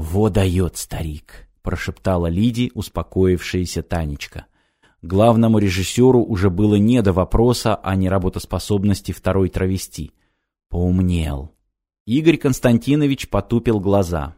«Во дает старик», — прошептала Лиди, успокоившаяся Танечка. Главному режиссеру уже было не до вопроса о неработоспособности второй травести. Поумнел. Игорь Константинович потупил глаза.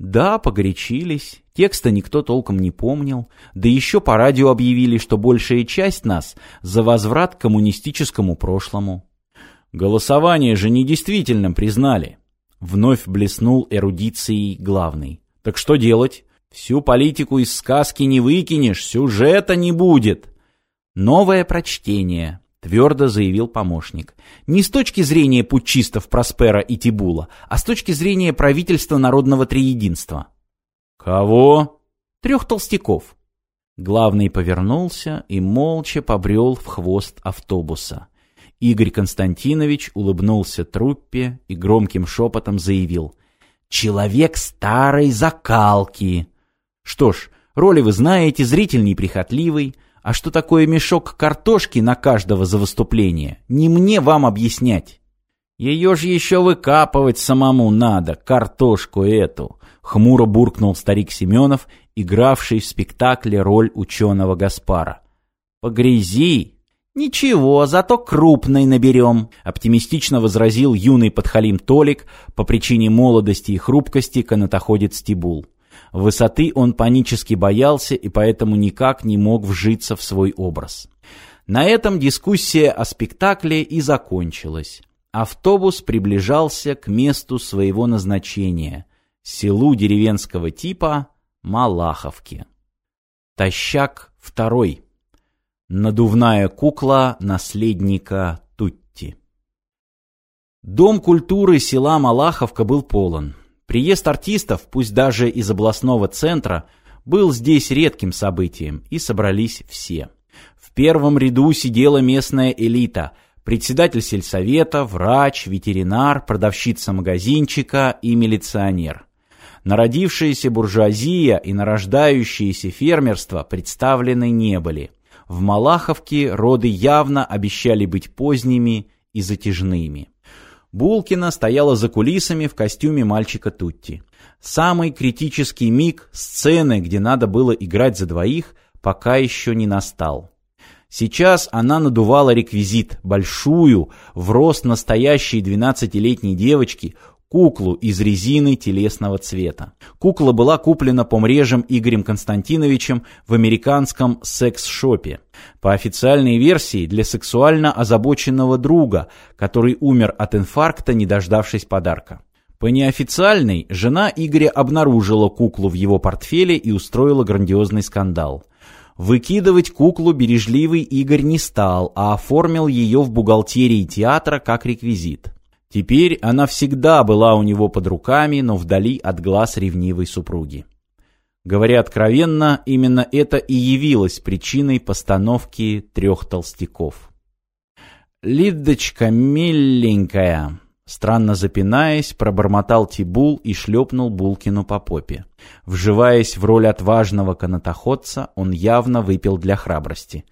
Да, погорячились. Текста никто толком не помнил. Да еще по радио объявили, что большая часть нас за возврат к коммунистическому прошлому. Голосование же недействительным признали. Вновь блеснул эрудицией главный. Так что делать? Всю политику из сказки не выкинешь, сюжета не будет. Новое прочтение, твердо заявил помощник. Не с точки зрения путчистов Проспера и Тибула, а с точки зрения правительства народного триединства. Кого? Трех толстяков. Главный повернулся и молча побрел в хвост автобуса. Игорь Константинович улыбнулся труппе и громким шепотом заявил «Человек старой закалки!» Что ж, роли вы знаете, зритель неприхотливый. А что такое мешок картошки на каждого за выступление, не мне вам объяснять. Ее же еще выкапывать самому надо, картошку эту. Хмуро буркнул старик Семенов, игравший в спектакле роль ученого Гаспара. «Погрязи!» «Ничего, зато крупный наберем», — оптимистично возразил юный подхалим Толик по причине молодости и хрупкости канатоходец Тибул. Высоты он панически боялся и поэтому никак не мог вжиться в свой образ. На этом дискуссия о спектакле и закончилась. Автобус приближался к месту своего назначения – селу деревенского типа Малаховки. Тащак второй. Надувная кукла наследника Тутти. Дом культуры села Малаховка был полон. Приезд артистов, пусть даже из областного центра, был здесь редким событием, и собрались все. В первом ряду сидела местная элита – председатель сельсовета, врач, ветеринар, продавщица магазинчика и милиционер. Народившаяся буржуазия и нарождающееся фермерство представлены не были. В Малаховке роды явно обещали быть поздними и затяжными. Булкина стояла за кулисами в костюме мальчика Тутти. Самый критический миг сцены, где надо было играть за двоих, пока еще не настал. Сейчас она надувала реквизит, большую, в рост настоящей двенадцатилетней девочки, куклу из резины телесного цвета. Кукла была куплена помрежем Игорем Константиновичем в американском секс-шопе. По официальной версии, для сексуально озабоченного друга, который умер от инфаркта, не дождавшись подарка. По неофициальной, жена Игоря обнаружила куклу в его портфеле и устроила грандиозный скандал. Выкидывать куклу бережливый Игорь не стал, а оформил ее в бухгалтерии театра как реквизит. Теперь она всегда была у него под руками, но вдали от глаз ревнивой супруги. Говоря откровенно, именно это и явилось причиной постановки трех толстяков. «Лидочка миленькая!» Странно запинаясь, пробормотал Тибул и шлепнул Булкину по попе. Вживаясь в роль отважного канатоходца, он явно выпил для храбрости.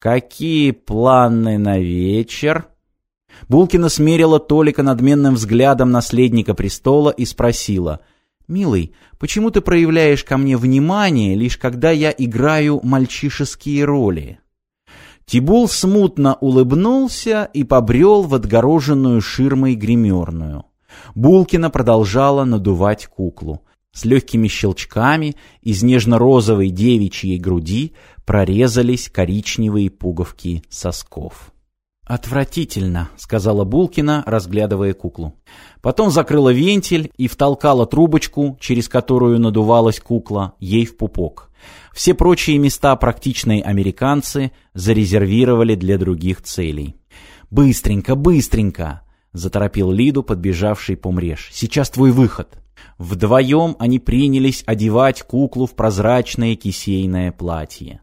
«Какие планы на вечер?» Булкина смерила Толика надменным взглядом наследника престола и спросила, «Милый, почему ты проявляешь ко мне внимание, лишь когда я играю мальчишеские роли?» Тибул смутно улыбнулся и побрел в отгороженную ширмой гримерную. Булкина продолжала надувать куклу. С легкими щелчками из нежно-розовой девичьей груди прорезались коричневые пуговки сосков. «Отвратительно», — сказала Булкина, разглядывая куклу. Потом закрыла вентиль и втолкала трубочку, через которую надувалась кукла, ей в пупок. Все прочие места практичные американцы зарезервировали для других целей. «Быстренько, быстренько!» — заторопил Лиду, подбежавший помреж. «Сейчас твой выход!» Вдвоем они принялись одевать куклу в прозрачное кисейное платье.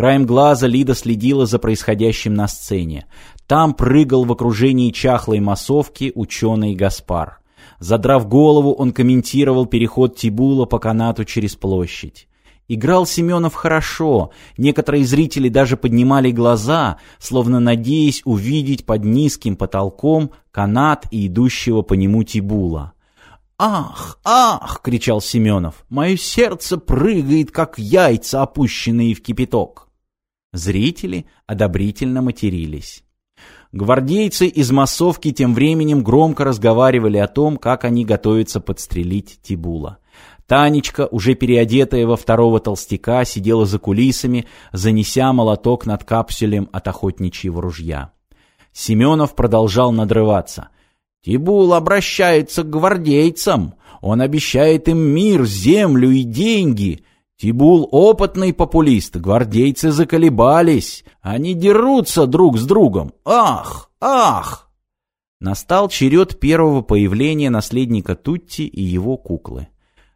Краем глаза Лида следила за происходящим на сцене. Там прыгал в окружении чахлой массовки ученый Гаспар. Задрав голову, он комментировал переход Тибула по канату через площадь. Играл Семенов хорошо, некоторые зрители даже поднимали глаза, словно надеясь увидеть под низким потолком канат и идущего по нему Тибула. «Ах, ах!» — кричал Семенов. «Мое сердце прыгает, как яйца, опущенные в кипяток!» Зрители одобрительно матерились. Гвардейцы из массовки тем временем громко разговаривали о том, как они готовятся подстрелить Тибула. Танечка, уже переодетая во второго толстяка, сидела за кулисами, занеся молоток над капсулем от охотничьего ружья. Семенов продолжал надрываться. «Тибул обращается к гвардейцам. Он обещает им мир, землю и деньги. Тибул опытный популист, гвардейцы заколебались. Они дерутся друг с другом. Ах! Ах!» Настал черед первого появления наследника Тутти и его куклы.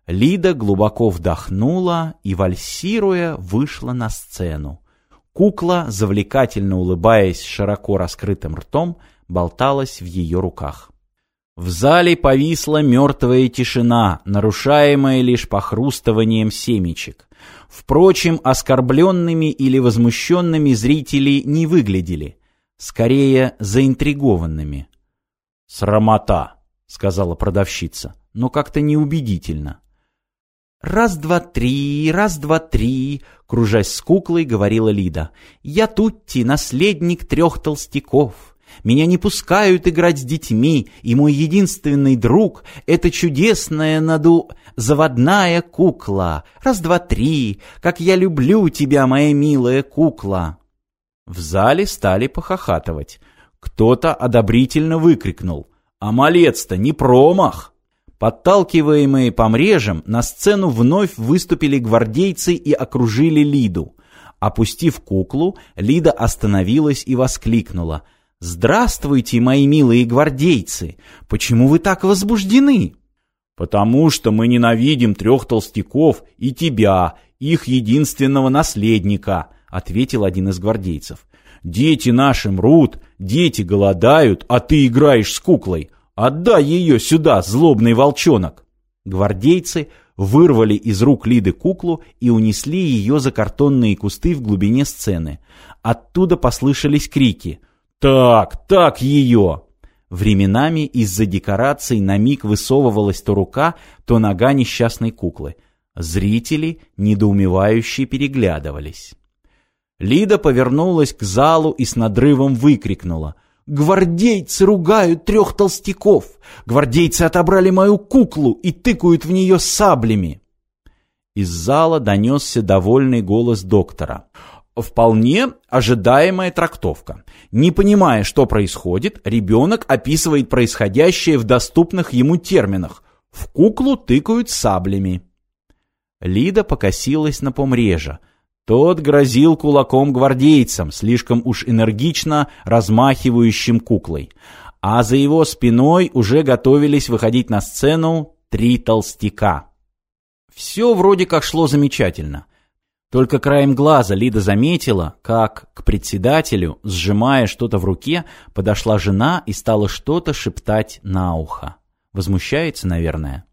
Лида глубоко вдохнула и, вальсируя, вышла на сцену. Кукла, завлекательно улыбаясь широко раскрытым ртом, болталась в ее руках. В зале повисла мертвая тишина, нарушаемая лишь похрустыванием семечек. Впрочем, оскорбленными или возмущенными зрители не выглядели, скорее заинтригованными. «Срамота», — сказала продавщица, но как-то неубедительно. «Раз-два-три, раз-два-три», — кружась с куклой, говорила Лида. «Я Тутти, наследник трех толстяков. Меня не пускают играть с детьми, и мой единственный друг — это чудесная наду... заводная кукла. Раз-два-три, как я люблю тебя, моя милая кукла». В зале стали похохатывать. Кто-то одобрительно выкрикнул. «А малец-то не промах!» Подталкиваемые по мрежам, на сцену вновь выступили гвардейцы и окружили Лиду. Опустив куклу, Лида остановилась и воскликнула. «Здравствуйте, мои милые гвардейцы! Почему вы так возбуждены?» «Потому что мы ненавидим трех толстяков и тебя, их единственного наследника», — ответил один из гвардейцев. «Дети наши мрут, дети голодают, а ты играешь с куклой. Отдай ее сюда, злобный волчонок!» Гвардейцы вырвали из рук Лиды куклу и унесли ее за картонные кусты в глубине сцены. Оттуда послышались крики «Так, так ее!» Временами из-за декораций на миг высовывалась то рука, то нога несчастной куклы. Зрители, недоумевающие, переглядывались. Лида повернулась к залу и с надрывом выкрикнула Гвардейцы ругают трех толстяков. Гвардейцы отобрали мою куклу и тыкают в нее саблями. Из зала донесся довольный голос доктора. Вполне ожидаемая трактовка. Не понимая, что происходит, ребенок описывает происходящее в доступных ему терминах. В куклу тыкают саблями. Лида покосилась на помрежа. Тот грозил кулаком гвардейцам, слишком уж энергично размахивающим куклой. А за его спиной уже готовились выходить на сцену три толстяка. Все вроде как шло замечательно. Только краем глаза Лида заметила, как к председателю, сжимая что-то в руке, подошла жена и стала что-то шептать на ухо. Возмущается, наверное.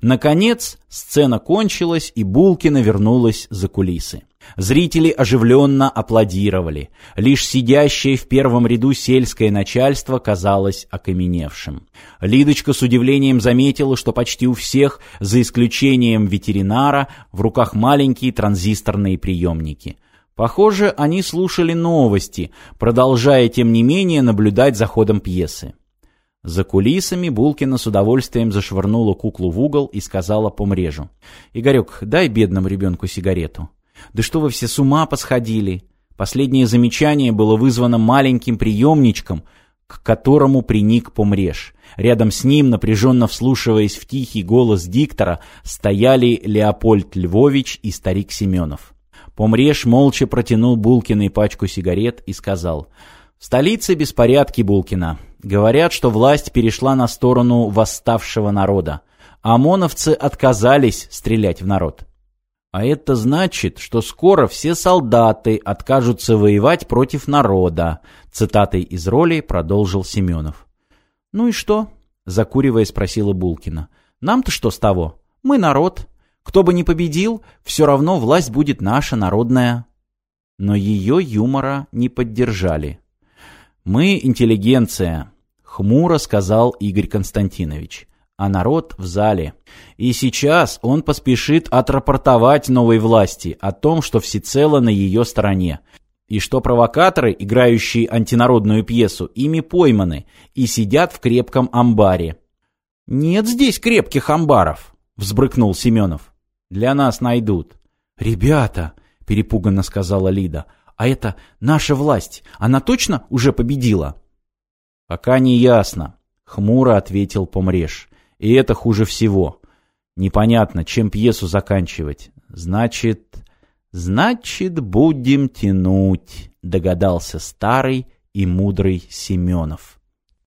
Наконец, сцена кончилась, и Булкина вернулась за кулисы. Зрители оживленно аплодировали. Лишь сидящее в первом ряду сельское начальство казалось окаменевшим. Лидочка с удивлением заметила, что почти у всех, за исключением ветеринара, в руках маленькие транзисторные приемники. Похоже, они слушали новости, продолжая, тем не менее, наблюдать за ходом пьесы. За кулисами Булкина с удовольствием зашвырнула куклу в угол и сказала помрежу. «Игорек, дай бедному ребенку сигарету». «Да что вы все с ума посходили?» Последнее замечание было вызвано маленьким приемничком, к которому приник помреж. Рядом с ним, напряженно вслушиваясь в тихий голос диктора, стояли Леопольд Львович и старик Семенов. Помреж молча протянул Булкиной пачку сигарет и сказал «В столице беспорядки, Булкина. Говорят, что власть перешла на сторону восставшего народа. ОМОНовцы отказались стрелять в народ. А это значит, что скоро все солдаты откажутся воевать против народа, цитатой из роли продолжил Семенов. Ну и что? закуривая спросила Булкина. Нам-то что с того? Мы народ. Кто бы ни победил, все равно власть будет наша народная. Но ее юмора не поддержали. Мы интеллигенция, хмуро сказал Игорь Константинович. А народ в зале. И сейчас он поспешит отрапортовать новой власти о том, что всецело на ее стороне, и что провокаторы, играющие антинародную пьесу, ими пойманы и сидят в крепком амбаре. «Нет здесь крепких амбаров», — взбрыкнул Семенов. «Для нас найдут». «Ребята», — перепуганно сказала Лида, — «а это наша власть, она точно уже победила?» «Пока не ясно», — хмуро ответил Помреж. «И это хуже всего. Непонятно, чем пьесу заканчивать. Значит...» «Значит, будем тянуть», — догадался старый и мудрый Семенов.